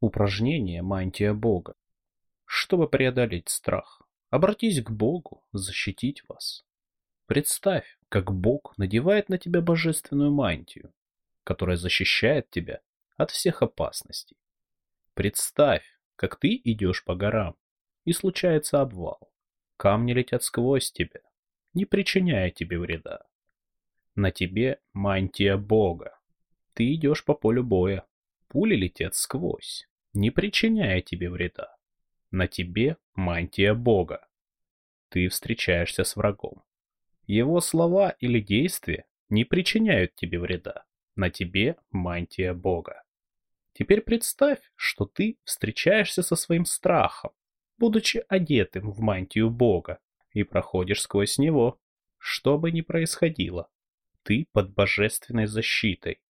Упражнение «Мантия Бога». Чтобы преодолеть страх, обратись к Богу защитить вас. Представь, как Бог надевает на тебя божественную мантию, которая защищает тебя от всех опасностей. Представь, как ты идешь по горам, и случается обвал. Камни летят сквозь тебя, не причиняя тебе вреда. На тебе мантия Бога. Ты идешь по полю боя. Пули летят сквозь, не причиняя тебе вреда. На тебе мантия Бога. Ты встречаешься с врагом. Его слова или действия не причиняют тебе вреда. На тебе мантия Бога. Теперь представь, что ты встречаешься со своим страхом, будучи одетым в мантию Бога, и проходишь сквозь него. Что бы ни происходило, ты под божественной защитой.